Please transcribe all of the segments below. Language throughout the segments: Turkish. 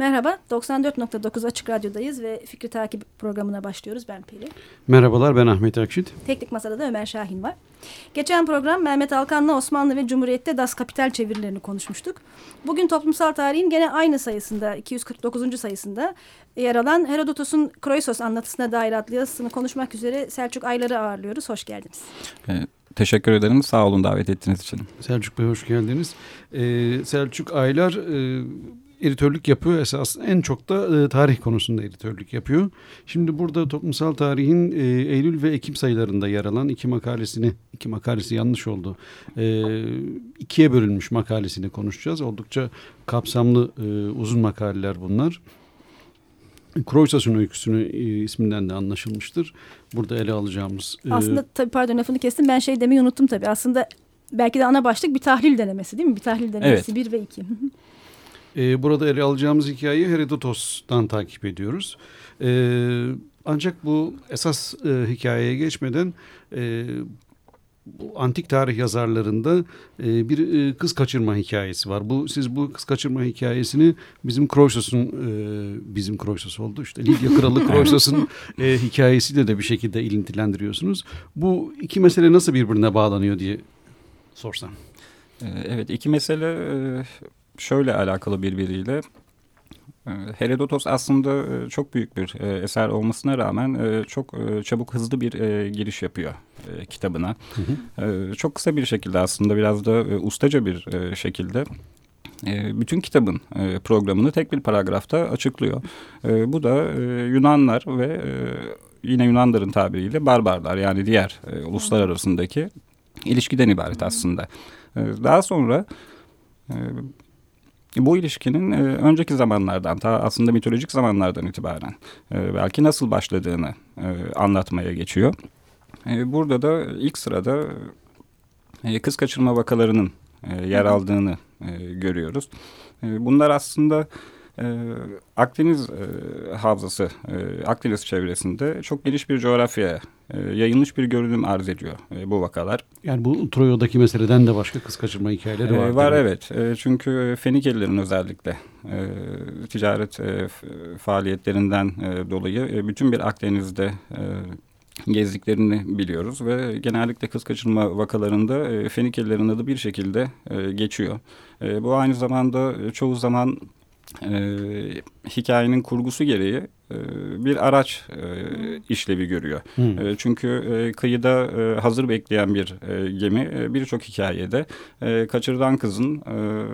Merhaba, 94.9 Açık Radyo'dayız ve Fikri Takip programına başlıyoruz. Ben Peri. Merhabalar, ben Ahmet Akşit. Teknik Masada da Ömer Şahin var. Geçen program Mehmet Alkan'la Osmanlı ve Cumhuriyet'te Das Kapital çevirilerini konuşmuştuk. Bugün toplumsal tarihin gene aynı sayısında, 249. sayısında yer alan Herodotos'un Kroisos anlatısına dair adlı yazısını konuşmak üzere Selçuk Aylar'ı ağırlıyoruz. Hoş geldiniz. Evet. Teşekkür ederim. Sağ olun davet ettiğiniz için. Selçuk Bey hoş geldiniz. Ee, Selçuk Aylar e, editörlük yapıyor esas en çok da e, tarih konusunda editörlük yapıyor. Şimdi burada toplumsal tarihin e, Eylül ve Ekim sayılarında yer alan iki makalesini, iki makalesi yanlış oldu. E, ikiye bölünmüş makalesini konuşacağız. Oldukça kapsamlı e, uzun makaleler bunlar. Kroysas'ın öyküsünü e, isminden de anlaşılmıştır. Burada ele alacağımız... E, Aslında tabii pardon lafını kestim ben şey demeyi unuttum tabii. Aslında belki de ana başlık bir tahlil denemesi değil mi? Bir tahlil denemesi evet. bir ve iki. E, burada ele alacağımız hikayeyi Herodotos'tan takip ediyoruz. E, ancak bu esas e, hikayeye geçmeden... E, bu antik tarih yazarlarında e, bir e, kız kaçırma hikayesi var. Bu siz bu kız kaçırma hikayesini bizim Kroysos'un e, bizim Kroysos oldu işte Lidya Kralı Kroysos'un e, hikayesiyle de bir şekilde ilintilendiriyorsunuz. Bu iki mesele nasıl birbirine bağlanıyor diye sorsam. E, evet iki mesele şöyle alakalı birbiriyle. Ee, Herodotos aslında e, çok büyük bir e, eser olmasına rağmen e, çok çabuk hızlı bir giriş yapıyor kitabına. Hı hı. Çok kısa bir şekilde aslında biraz da ustaca bir şekilde bütün kitabın programını tek bir paragrafta açıklıyor. Bu da Yunanlar ve yine Yunanların tabiriyle barbarlar yani diğer uluslar arasındaki ilişkiden ibaret aslında. Daha sonra bu ilişkinin e, önceki zamanlardan, ta aslında mitolojik zamanlardan itibaren e, belki nasıl başladığını e, anlatmaya geçiyor. E, burada da ilk sırada e, kız kaçırma vakalarının e, yer aldığını e, görüyoruz. E, bunlar aslında e, Akdeniz e, havzası, e, Akdeniz çevresinde çok geniş bir coğrafyaya yayılmış bir görünüm arz ediyor e, bu vakalar. Yani bu Troya'daki meseleden de başka kız kaçırma hikayeleri var. E, var evet. E, çünkü Fenikelilerin özellikle e, ticaret e, faaliyetlerinden e, dolayı e, bütün bir Akdeniz'de e, gezdiklerini biliyoruz ve genellikle kız kaçırma vakalarında e, Fenikelilerin adı bir şekilde e, geçiyor. E, bu aynı zamanda e, çoğu zaman e, hikayenin kurgusu gereği e, bir araç e, işlevi görüyor. Hmm. E, çünkü e, kıyıda e, hazır bekleyen bir e, gemi e, birçok hikayede e, kaçırılan kızın e,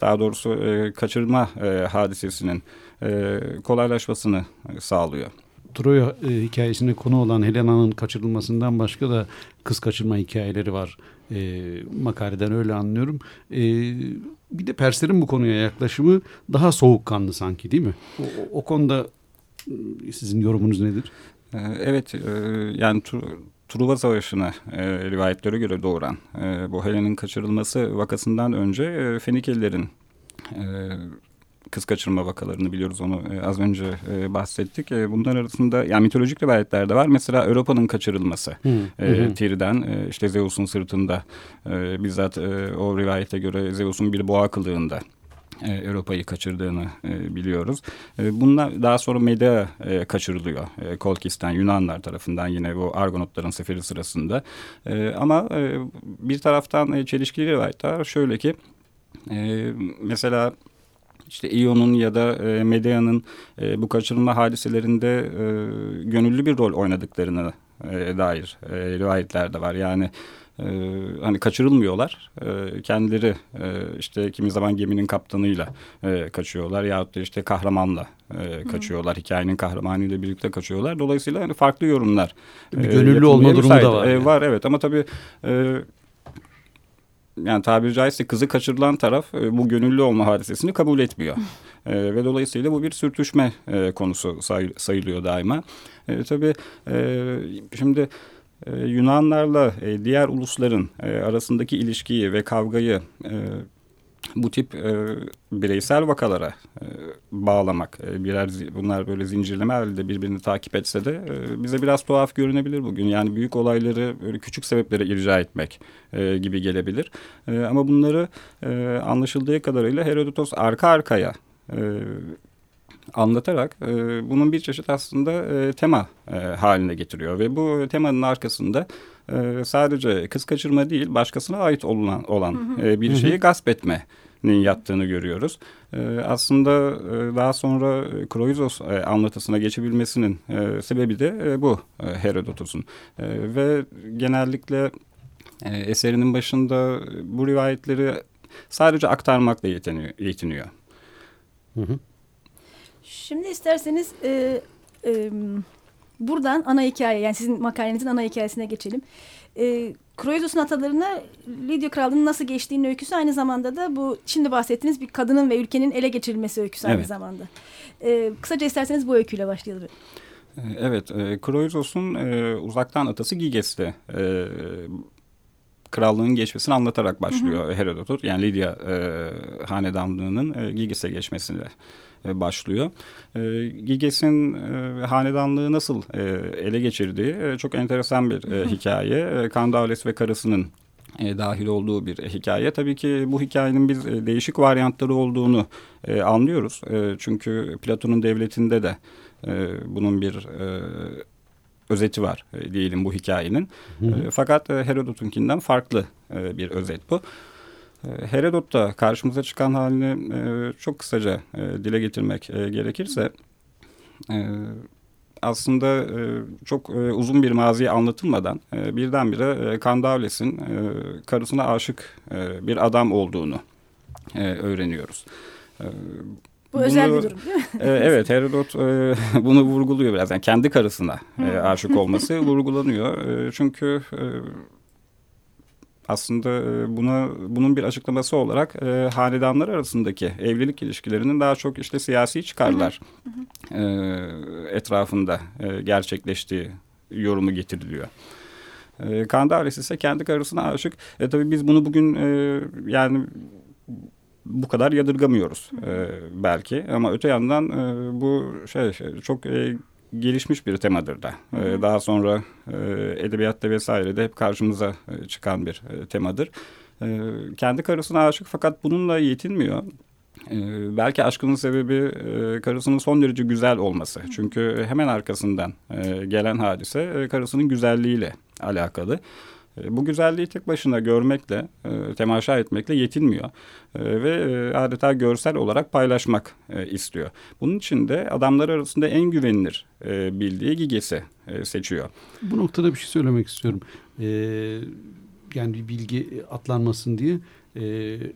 daha doğrusu e, kaçırma e, hadisesinin e, kolaylaşmasını sağlıyor. Troya e, hikayesine konu olan Helena'nın kaçırılmasından başka da kız kaçırma hikayeleri var. E, makaleden öyle anlıyorum. E, bir de Perslerin bu konuya yaklaşımı daha soğukkanlı sanki değil mi? O, o konuda ıı, sizin yorumunuz nedir? Ee, evet e, yani Truva Savaşı'na e, rivayetlere göre doğuran e, bu Helen'in kaçırılması vakasından önce Fenikelilerin kız kaçırma vakalarını biliyoruz onu e, az önce e, bahsettik. E, bunlar arasında yani mitolojik rivayetler de var. Mesela Avrupa'nın kaçırılması hı, e, hı. Tir'den e, işte Zeus'un sırtında e, bizzat e, o rivayete göre Zeus'un bir boğa kılığında e, Avrupa'yı kaçırdığını e, biliyoruz. E, bunlar daha sonra Medea e, kaçırılıyor. E, Kolkis'ten Yunanlar tarafından yine bu Argonotların seferi sırasında. Ama bir taraftan çelişkili rivayetler şöyle ki mesela işte İO'nun ya da e, Medea'nın e, bu kaçırılma hadiselerinde e, gönüllü bir rol oynadıklarını e, dair e, rivayetler de var. Yani e, hani kaçırılmıyorlar. E, kendileri e, işte kimi zaman geminin kaptanıyla e, kaçıyorlar yahut da işte kahramanla e, kaçıyorlar. Hı. Hikayenin kahramanıyla birlikte kaçıyorlar. Dolayısıyla hani farklı yorumlar. Bir gönüllü e, olma durumu da var. E, yani. Var evet ama tabii e, yani tabiri caizse kızı kaçırılan taraf e, bu gönüllü olma hadisesini kabul etmiyor. e, ve dolayısıyla bu bir sürtüşme e, konusu say, sayılıyor daima. E, tabii e, şimdi e, Yunanlarla e, diğer ulusların arasındaki ilişkiyi ve kavgayı bu tip e, bireysel vakalara e, bağlamak, e, birer bunlar böyle zincirleme halinde birbirini takip etse de e, bize biraz tuhaf görünebilir bugün. Yani büyük olayları böyle küçük sebeplere irca etmek e, gibi gelebilir. E, ama bunları e, anlaşıldığı kadarıyla Herodotos arka arkaya e, anlatarak e, bunun bir çeşit aslında e, tema e, haline getiriyor ve bu temanın arkasında e, sadece kız kaçırma değil başkasına ait olan olan hı hı. E, bir şeyi hı hı. gasp etme yattığını görüyoruz. E, aslında e, daha sonra Kroizos e, anlatısına geçebilmesinin e, sebebi de e, bu e, Herodotos'un. E, ve genellikle e, eserinin başında bu rivayetleri sadece aktarmakla yetiniyor. yetiniyor. Hı hı. Şimdi isterseniz e, e, buradan ana hikaye yani sizin makalenizin ana hikayesine geçelim. E, Kroidos'un atalarına Lidya Krallığı'nın nasıl geçtiğinin öyküsü aynı zamanda da bu şimdi bahsettiğiniz bir kadının ve ülkenin ele geçirilmesi öyküsü aynı evet. zamanda. E, kısaca isterseniz bu öyküyle başlayalım. E, evet, e, Kroidos'un e, uzaktan atası Giges'te e, krallığın geçmesini anlatarak başlıyor hı hı. Herodot. Yani Lidya e, hanedanlığının e, Giges'e geçmesini e, başlıyor. E, Giges'in e, hanedanlığı nasıl e, ele geçirdiği e, çok enteresan bir e, hikaye. E, Kandavles ve karısının e, dahil olduğu bir hikaye. Tabii ki bu hikayenin biz e, değişik varyantları olduğunu e, anlıyoruz. E, çünkü Platon'un devletinde de e, bunun bir e, özeti var e, diyelim bu hikayenin. Hı hı. E, fakat e, Herodot'unkinden farklı e, bir özet bu. Herodot'ta karşımıza çıkan halini e, çok kısaca e, dile getirmek e, gerekirse e, aslında e, çok e, uzun bir maziye anlatılmadan e, birdenbire e, Kandavles'in e, karısına aşık e, bir adam olduğunu e, öğreniyoruz. E, bu bunu, özel bir durum değil mi? E, evet Herodot e, bunu vurguluyor biraz. Yani kendi karısına e, aşık olması vurgulanıyor. E, çünkü e, aslında buna bunun bir açıklaması olarak e, hanedanlar arasındaki evlilik ilişkilerinin daha çok işte siyasi çıkarlar e, etrafında e, gerçekleştiği yorumu getiriliyor. E, Kandaris ise kendi karısına aşık. E, tabii biz bunu bugün e, yani bu kadar yadırgamıyoruz e, belki ama öte yandan e, bu şey çok e, gelişmiş bir temadır da. E, daha sonra e, edebiyatta vesairede hep karşımıza e, çıkan bir e, temadır. E, kendi karısına aşık fakat bununla yetinmiyor. Ee, belki aşkının sebebi e, karısının son derece güzel olması. Çünkü hemen arkasından e, gelen hadise e, karısının güzelliğiyle alakalı. E, bu güzelliği tek başına görmekle, e, temaşa etmekle yetinmiyor e, ve adeta görsel olarak paylaşmak istiyor. Bunun için de adamlar arasında en güvenilir bildiği Giges'i seçiyor. Bu noktada bir şey söylemek istiyorum. yani bir bilgi atlanmasın diye.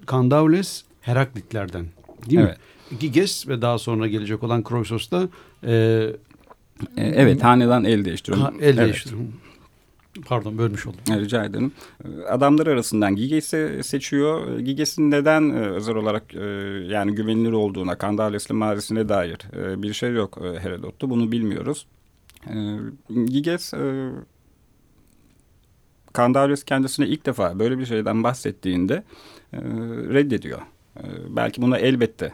Kandavles Heraklitlerden değil mi? Evet. Giges ve daha sonra gelecek olan Kroisos da Evet, hanedan el değiştiriyor. Ha, el evet. değiştiriyor. Pardon bölmüş oldum. Rica ederim. Adamlar arasından Giges'i seçiyor. Giges'in neden e, özel olarak e, yani güvenilir olduğuna, Kandales'li mazisine dair e, bir şey yok Herodot'ta. Bunu bilmiyoruz. Giges Kandales kendisine ilk defa böyle bir şeyden bahsettiğinde reddediyor. Belki buna elbette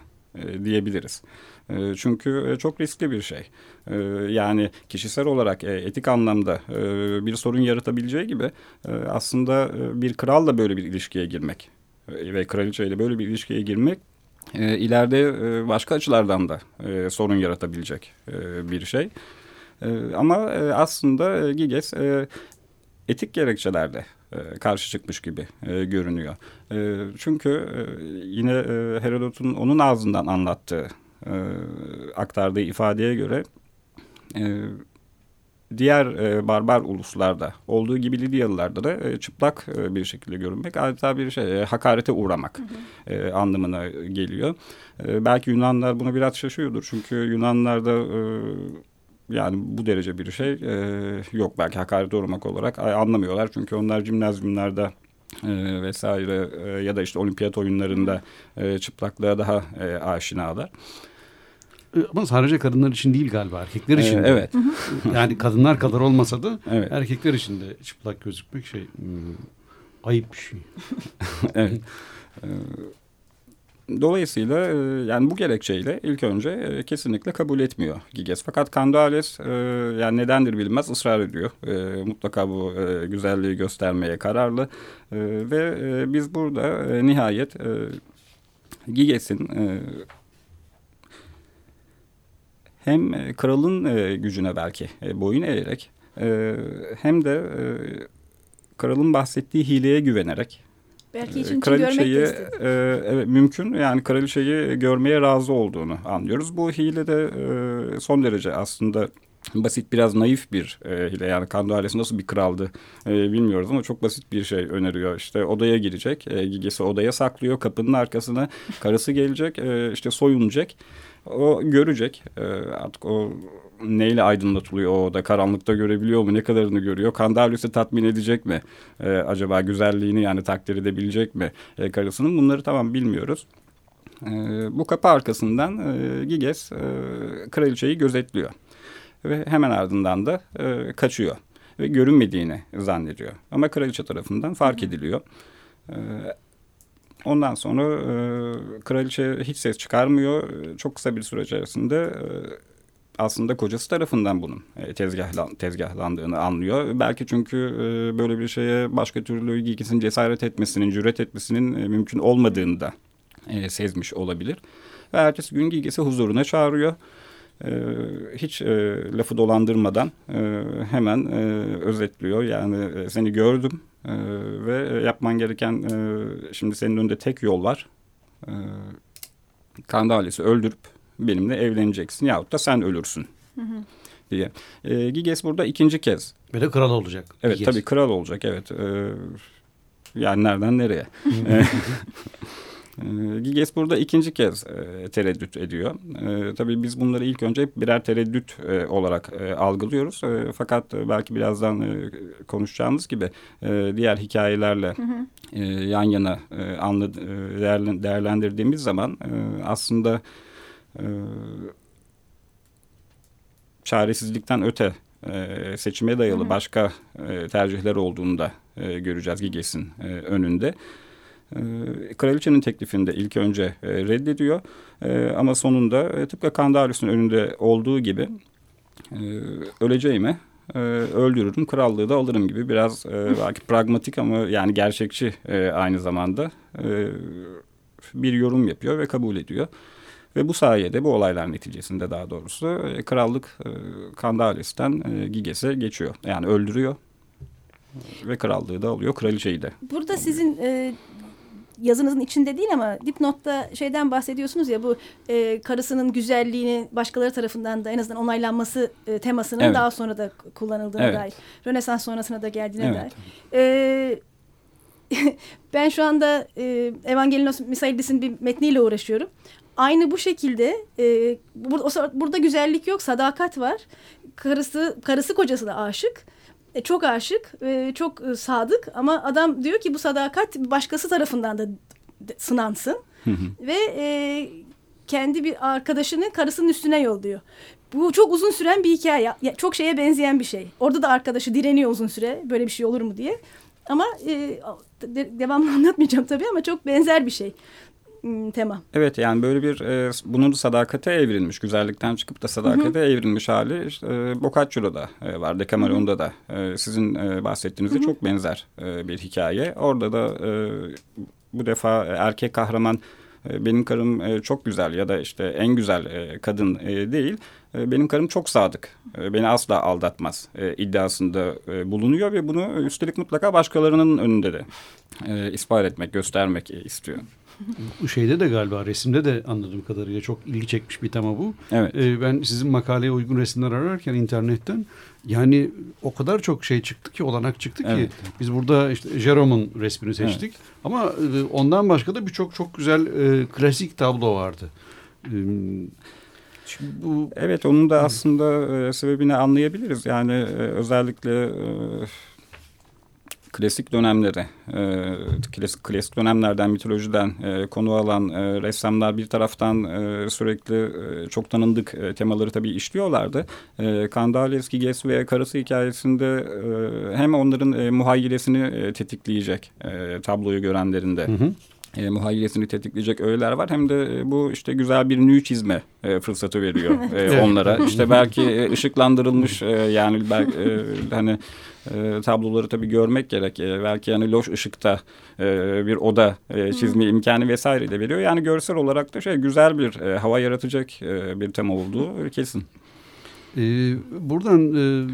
diyebiliriz. Ee, çünkü e, çok riskli bir şey. Ee, yani kişisel olarak e, etik anlamda e, bir sorun yaratabileceği gibi aslında bir kralla böyle bir ilişkiye girmek ve kraliçeyle böyle bir ilişkiye girmek ileride başka açılardan da sorun yaratabilecek bir şey. Ama aslında Giges etik gerekçelerde karşı çıkmış gibi görünüyor. çünkü yine Herodot'un onun ağzından anlattığı e, aktardığı ifadeye göre e, diğer e, barbar uluslarda olduğu gibi Lidyalılarda da e, çıplak e, bir şekilde görünmek adeta bir şey e, hakarete uğramak hı hı. E, anlamına geliyor. E, belki Yunanlar buna biraz şaşıyordur çünkü Yunanlarda e, yani bu derece bir şey e, yok belki hakarete uğramak olarak anlamıyorlar çünkü onlar cimnazyumlarda e, vesaire e, ya da işte olimpiyat oyunlarında e, çıplaklığa daha e, aşinalar. Ama sadece kadınlar için değil galiba erkekler için ee. Evet. yani kadınlar kadar olmasa da evet. erkekler için de çıplak gözükmek şey hmm, ayıp bir şey. evet. Ee, dolayısıyla e, yani bu gerekçeyle ilk önce e, kesinlikle kabul etmiyor Giges. Fakat Canduales e, yani nedendir bilmez ısrar ediyor. Mutlaka bu güzelliği göstermeye kararlı. Ve biz burada nihayet Giges'in hem e, kralın e, gücüne belki e, boyun eğerek e, hem de e, kralın bahsettiği hileye güvenerek. Belki için kraliçeyi e, evet, mümkün. Yani kraliçeyi görmeye razı olduğunu anlıyoruz. Bu hile de e, son derece aslında basit biraz naif bir e, hile. Yani Kando ailesi nasıl bir kraldı e, bilmiyoruz ama çok basit bir şey öneriyor. İşte odaya girecek e, Gigesi odaya saklıyor kapının arkasına karısı gelecek e, işte soyunacak o görecek. E, artık o neyle aydınlatılıyor? O oda karanlıkta görebiliyor mu? Ne kadarını görüyor? Kandalius'u tatmin edecek mi? E, acaba güzelliğini yani takdir edebilecek mi e, karısının? Bunları tamam bilmiyoruz. E, bu kapı arkasından e, Giges e, kraliçeyi gözetliyor. Ve hemen ardından da e, kaçıyor. Ve görünmediğini zannediyor. Ama kraliçe tarafından fark ediliyor. E, ondan sonra e, kraliçe hiç ses çıkarmıyor. E, Çok kısa bir süre içerisinde e, aslında kocası tarafından bunun e, tezgahlan, tezgahlandığını anlıyor. Belki çünkü e, böyle bir şeye başka türlü ilgisinin cesaret etmesinin, cüret etmesinin e, mümkün olmadığını da e, sezmiş olabilir. Ve ertesi gün Giges'i huzuruna çağırıyor. E, hiç e, lafı dolandırmadan e, hemen e, özetliyor. Yani e, seni gördüm e, ve yapman gereken e, şimdi senin önünde tek yol var. E, Kandales'i öldürüp benimle evleneceksin yahut da sen ölürsün diye. E, Giges burada ikinci kez. Ve de kral olacak. Evet Giges. tabii kral olacak evet. E, yani nereden nereye? E, e, Giges burada ikinci kez e, tereddüt ediyor. E, tabii biz bunları ilk önce hep birer tereddüt e, olarak e, algılıyoruz. E, fakat belki birazdan konuşacağımız gibi diğer hikayelerle e, yan yana değerlendirdiğimiz zaman aslında çaresizlikten öte seçime dayalı başka e, tercihler olduğunu da göreceğiz Giges'in önünde. E, kraliçenin teklifini de ilk önce e, reddediyor E, ama sonunda e, tıpkı Kandarius'un önünde olduğu gibi e, öleceğime e, öldürürüm krallığı da alırım gibi biraz e, belki pragmatik ama yani gerçekçi e, aynı zamanda e, bir yorum yapıyor ve kabul ediyor. Ve bu sayede bu olaylar neticesinde daha doğrusu e, krallık e, Kandalis'ten e, Giges'e geçiyor. Yani öldürüyor ve krallığı da alıyor kraliçeyi de. Burada sizin e, yazınızın içinde değil ama dipnotta şeyden bahsediyorsunuz ya bu e, karısının güzelliğini başkaları tarafından da en azından onaylanması e, temasının Evet. daha sonra da kullanıldığına Evet. dair. Rönesans sonrasına da geldiğine Evet. dair. E, ben şu anda e, Evangelinos Misailidis'in bir metniyle uğraşıyorum. Aynı bu şekilde e, bur- o burada güzellik yok, sadakat var. Karısı karısı kocası da aşık. E, çok aşık, e, çok e, sadık ama adam diyor ki bu sadakat başkası tarafından da sınansın ve e, kendi bir arkadaşını karısının üstüne yolluyor. Bu çok uzun süren bir hikaye. Çok şeye benzeyen bir şey. Orada da arkadaşı direniyor uzun süre böyle bir şey olur mu diye. Ama e, de- devamlı anlatmayacağım tabii ama çok benzer bir şey tema. Evet yani böyle bir e, bunun sadakate evrilmiş, güzellikten çıkıp da sadakate evrilmiş hali işte, e, Boccaccio'da e, var, Decameron'da da e, sizin e, bahsettiğinizde çok benzer e, bir hikaye. Orada da e, bu defa erkek kahraman e, benim karım e, çok güzel ya da işte en güzel e, kadın e, değil. E, benim karım çok sadık. E, beni asla aldatmaz e, iddiasında e, bulunuyor ve bunu üstelik mutlaka başkalarının önünde de e, ispat etmek, göstermek e, istiyor. Bu şeyde de galiba resimde de anladığım kadarıyla çok ilgi çekmiş bir tema bu. Evet. Ee, ben sizin makaleye uygun resimler ararken internetten yani o kadar çok şey çıktı ki olanak çıktı ki Evet. biz burada işte Jerome'un resmini seçtik ama e, ondan başka da birçok çok güzel e, klasik tablo vardı. Ee, Şimdi bu Evet onun da aslında e, sebebini anlayabiliriz. Yani e, özellikle e, klasik dönemleri, e, klasik, klasik dönemlerden, mitolojiden e, konu alan e, ressamlar bir taraftan e, sürekli e, çok tanındık e, temaları tabii işliyorlardı. E, Kandales, Giges ve karısı hikayesinde e, hem onların e, muhayyilesini e, tetikleyecek e, tabloyu görenlerinde. hı hı. e, muhayyilesini tetikleyecek öğeler var. Hem de e, bu işte güzel bir nü çizme e, fırsatı veriyor e, onlara. İşte belki e, ışıklandırılmış e, yani belki e, hani e, tabloları tabii görmek gerek. E, belki yani loş ışıkta e, bir oda e, çizme imkanı vesaire de veriyor. Yani görsel olarak da şey güzel bir e, hava yaratacak e, bir tema olduğu kesin. E, buradan e,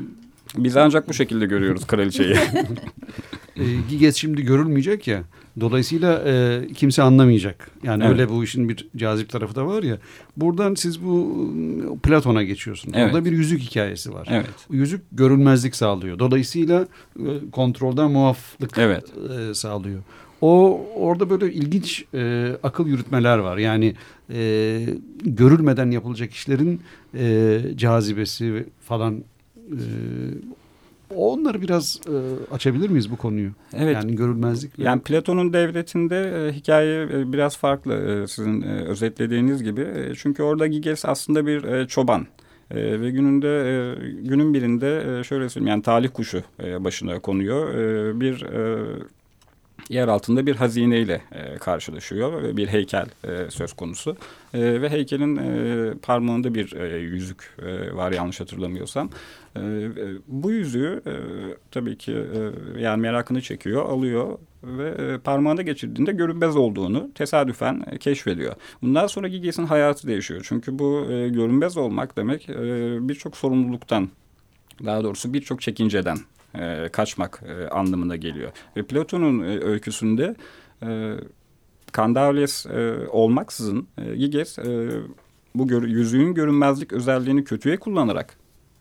biz ancak bu şekilde görüyoruz kraliçeyi. e, Giges şimdi görülmeyecek ya. Dolayısıyla e, kimse anlamayacak. Yani evet. öyle bu işin bir cazip tarafı da var ya. Buradan siz bu ıı, Platon'a geçiyorsunuz. Evet. Orada bir yüzük hikayesi var. Evet. Yüzük görünmezlik sağlıyor. Dolayısıyla e, kontrolden muaflık evet. e, sağlıyor. O orada böyle ilginç e, akıl yürütmeler var. Yani e, görülmeden yapılacak işlerin e, cazibesi falan Onları biraz e, açabilir miyiz bu konuyu? Evet. Yani görülmezlik. Yani Platon'un devletinde e, hikaye e, biraz farklı e, sizin e, özetlediğiniz gibi. E, çünkü orada Giges aslında bir e, çoban. E, ve gününde e, günün birinde e, şöyle söyleyeyim yani talih kuşu e, başına konuyor. E, bir e, yer altında bir hazineyle e, karşılaşıyor. Bir heykel e, söz konusu. E, ve heykelin e, parmağında bir e, yüzük e, var yanlış hatırlamıyorsam. E, e, bu yüzüğü e, tabii ki e, yani merakını çekiyor, alıyor ve e, parmağında geçirdiğinde görünmez olduğunu tesadüfen keşfediyor. Bundan sonra Giges'in hayatı değişiyor. Çünkü bu görünmez olmak demek birçok sorumluluktan daha doğrusu birçok çekinceden kaçmak anlamına geliyor. Ve Platon'un öyküsünde e, Kandavles olmaksızın e, Giges bu yüzüğün görünmezlik özelliğini kötüye kullanarak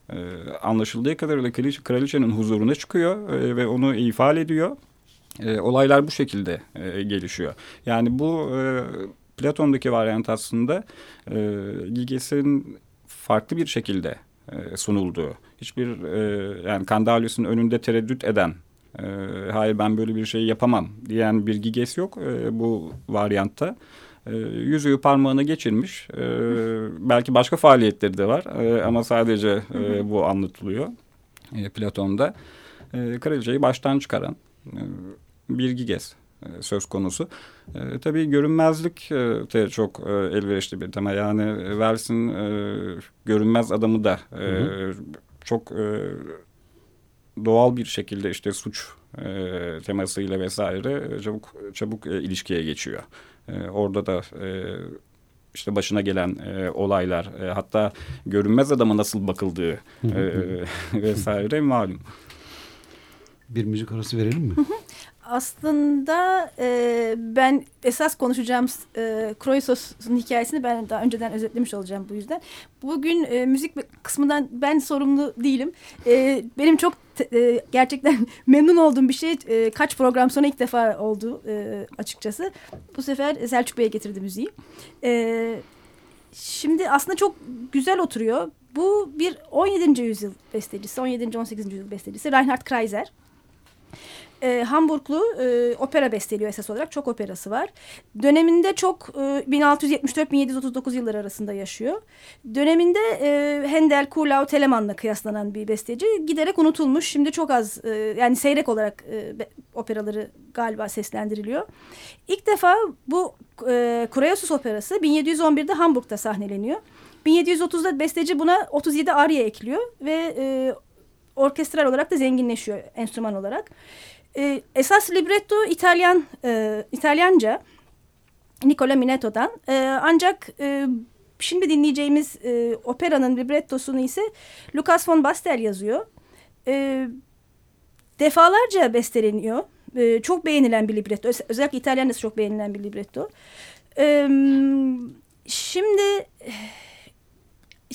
e, anlaşıldığı kadarıyla kraliçe, kraliçenin huzuruna çıkıyor e, ve onu ifade ediyor. E, olaylar bu şekilde e, gelişiyor. Yani bu Platon'daki varyant aslında Giges'in farklı bir şekilde sunulduğu. Hiçbir yani Kandalius'un önünde tereddüt eden hayır ben böyle bir şey yapamam diyen bir Giges yok bu varyantta. E, yüzüğü parmağına geçirmiş. E, belki başka faaliyetleri de var e, ama sadece e, bu anlatılıyor e, Platon'da. E, kraliçeyi baştan çıkaran e, bir Giges söz konusu. E, tabii görünmezlik de çok e, elverişli bir tema. Yani Vels'in e, görünmez adamı da e, hı hı. çok e, doğal bir şekilde işte suç e, temasıyla vesaire çabuk çabuk e, ilişkiye geçiyor. E, orada da e, işte başına gelen e, olaylar e, hatta görünmez adama nasıl bakıldığı e, vesaire malum. Bir müzik arası verelim mi? aslında e, ben esas konuşacağım e, Kroisos'un hikayesini ben daha önceden özetlemiş olacağım bu yüzden. Bugün e, müzik kısmından ben sorumlu değilim. E, benim çok e, gerçekten memnun olduğum bir şey e, kaç program sonra ilk defa oldu e, açıkçası. Bu sefer Selçuk Bey'e getirdi müziği. E, şimdi aslında çok güzel oturuyor. Bu bir 17. yüzyıl bestecisi, 17. 18. yüzyıl bestecisi Reinhard Kreiser e, Hamburglu e, opera besteliyor esas olarak. Çok operası var. Döneminde çok e, 1674-1739 yılları arasında yaşıyor. Döneminde e, Handel, Kuhlau, Telemann'la kıyaslanan bir besteci. Giderek unutulmuş. Şimdi çok az e, yani seyrek olarak e, operaları galiba seslendiriliyor. İlk defa bu e, Kureyosus operası 1711'de Hamburg'da sahneleniyor. 1730'da besteci buna 37 arya ekliyor ve e, orkestral olarak da zenginleşiyor enstrüman olarak. E, esas libretto İtalyan e, İtalyanca Nicola Minetto'dan. E, ancak e, şimdi dinleyeceğimiz e, operanın librettosunu ise Lucas von Bastel yazıyor. E, defalarca besteleniyor. E, çok beğenilen bir libretto. Özellikle İtalyanca çok beğenilen bir libretto. E, şimdi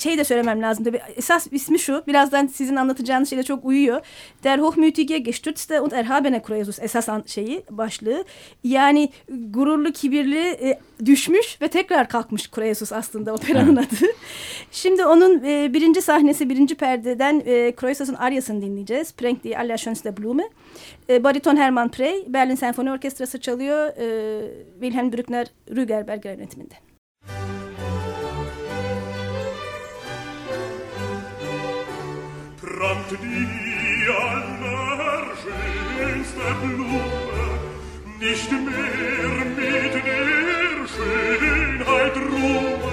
şey de söylemem lazım tabii. Esas ismi şu. Birazdan sizin anlatacağınız şeyle çok uyuyor. Der Hochmütige gestützte und erhabene Kroesus esas şeyi başlığı. Yani gururlu, kibirli e, düşmüş ve tekrar kalkmış Kroesus aslında operanın adı. Şimdi onun e, birinci sahnesi, birinci perdeden e, Kroesus'un aryasını dinleyeceğiz. Prank die Allerschönste Blume. E, bariton Hermann Prey, Berlin Senfoni Orkestrası çalıyor. E, Wilhelm Brückner Rügerberg yönetiminde. brannt die allerschönste Blume, nicht mehr mit der Schönheit Ruhe.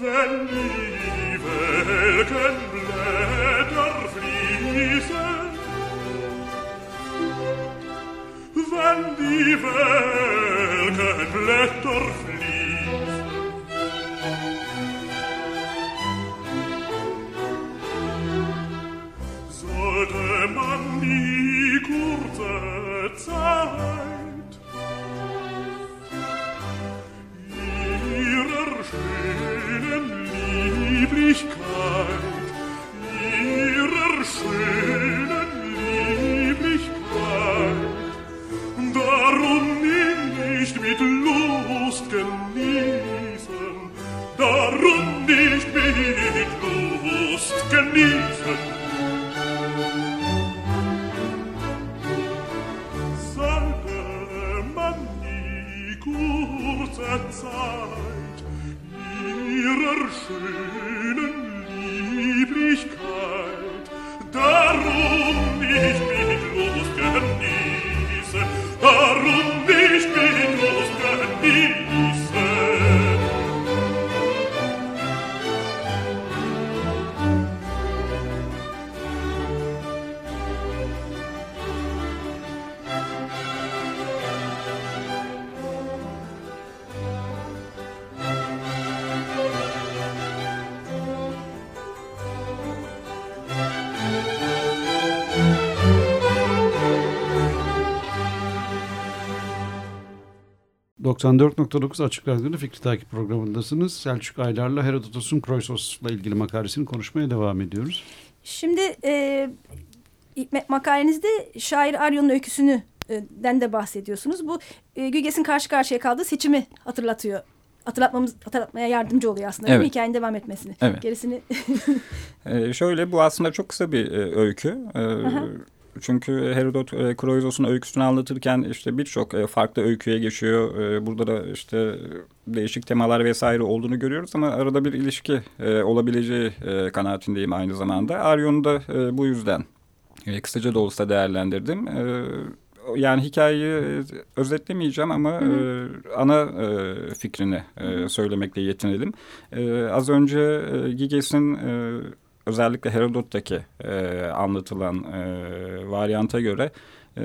Wenn die welken Blätter fließen, wenn die welken Blätter fließen, sollte man die kurze Zeit ihrer schönen Lieblichkeit, ihrer schönen Lieblichkeit, darum nicht mit Lust genießen, darum nicht mit Lust genießen, ihrer Zeit, in ihrer Schönheit. ...94.9 Açık Radyo'da Fikri Takip programındasınız. Selçuk Aylar'la Herodotos'un Kroisos'la ilgili makalesini konuşmaya devam ediyoruz. Şimdi e, makalenizde şair Aryon'un öyküsünü e, den de bahsediyorsunuz. Bu e, Güges'in karşı karşıya kaldığı seçimi hatırlatıyor. Hatırlatmamız, hatırlatmaya yardımcı oluyor aslında. Evet. Hikayenin devam etmesini. Evet. Gerisini Ee, şöyle bu aslında çok kısa bir e, öykü. Ee, çünkü Herodot e, Kroizos'un öyküsünü anlatırken işte birçok e, farklı öyküye geçiyor. E, burada da işte değişik temalar vesaire olduğunu görüyoruz ama arada bir ilişki e, olabileceği e, kanaatindeyim aynı zamanda. Aryon'u da e, bu yüzden e, kısaca da olsa değerlendirdim. E, yani hikayeyi e, özetlemeyeceğim ama e, ana e, fikrini e, söylemekle yetinelim. E, az önce e, Giges'in e, özellikle Herodot'taki e, anlatılan e, varyanta göre e,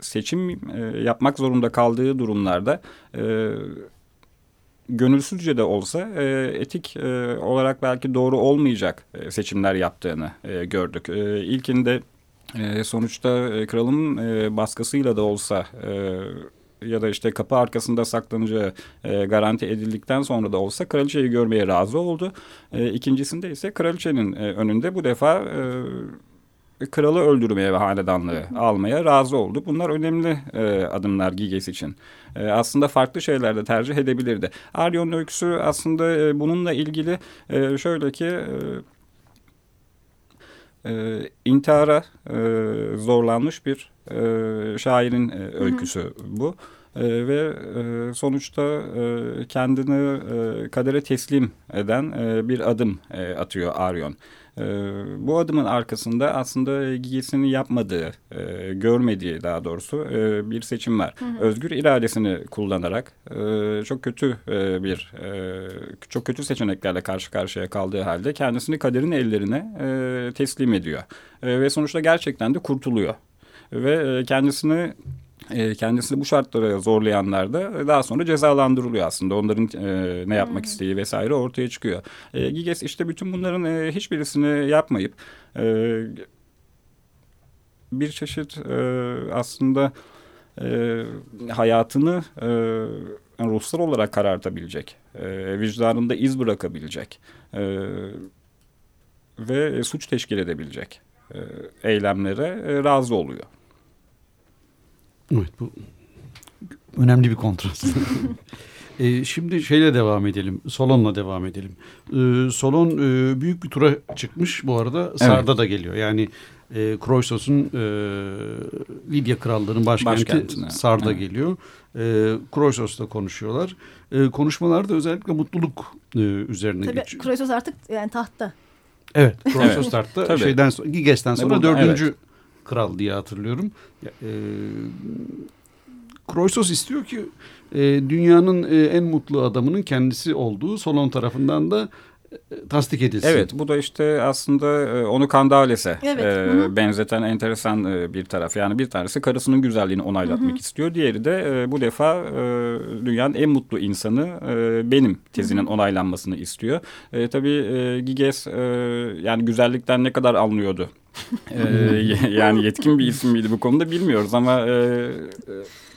seçim e, yapmak zorunda kaldığı durumlarda e, gönülsüzce de olsa e, etik e, olarak belki doğru olmayacak e, seçimler yaptığını e, gördük. E, ilkinde e, sonuçta e, kralın e, baskısıyla da olsa e, ya da işte kapı arkasında saklanacağı e, garanti edildikten sonra da olsa kraliçeyi görmeye razı oldu. E, ikincisinde ise kraliçenin e, önünde bu defa e, kralı öldürmeye ve hanedanlığı almaya razı oldu. Bunlar önemli e, adımlar Giges için. E, aslında farklı şeyler de tercih edebilirdi. Aryon öyküsü aslında e, bununla ilgili e, şöyle ki... E, e, intihara e, zorlanmış bir e, şairin e, öyküsü bu. E, ve e, sonuçta e, kendini e, kadere teslim eden e, bir adım e, atıyor Aryon. E, bu adımın arkasında aslında Giges'in yapmadığı, e, görmediği daha doğrusu e, bir seçim var. Özgür iradesini kullanarak e, çok kötü e, bir, e, çok kötü seçeneklerle karşı karşıya kaldığı halde kendisini kaderin ellerine e, teslim ediyor. E, ve sonuçta gerçekten de kurtuluyor. Ve e, kendisini e, kendisini bu şartlara zorlayanlar da daha sonra cezalandırılıyor aslında. Onların e, ne yapmak istediği vesaire ortaya çıkıyor. E, Giges işte bütün bunların e, hiçbirisini yapmayıp e, bir çeşit e, aslında e, hayatını e, ruhsal olarak karartabilecek, e, vicdanında iz bırakabilecek e, ve suç teşkil edebilecek e, eylemlere e, razı oluyor. Evet bu önemli bir kontrast. e, şimdi şeyle devam edelim. Solon'la devam edelim. E, Solon e, büyük bir tura çıkmış bu arada. Sarda da geliyor. Yani e, Kroisos'un e, Lidya krallığının başkenti Sarda evet. geliyor. E, Kroisos'la konuşuyorlar. E, konuşmalarda özellikle mutluluk e, üzerine tabii geçiyor. Kroisos artık yani tahtta. Evet, Kroisos Tart'ta Tabii. şeyden sonra, Giges'ten sonra burada, dördüncü kral diye hatırlıyorum. E, istiyor ki e, dünyanın e, en mutlu adamının kendisi olduğu Solon tarafından da e, tasdik edilsin. Evet bu da işte aslında e, onu Kandales'e Evet, e, hı hı. benzeten enteresan e, bir taraf. Yani bir tanesi karısının güzelliğini onaylatmak istiyor. Diğeri de e, bu defa e, dünyanın en mutlu insanı e, benim tezinin onaylanmasını istiyor. E, tabii e, Giges e, yani güzellikten ne kadar anlıyordu? E, ye- yani yetkin bir isim miydi bu konuda bilmiyoruz ama e, e,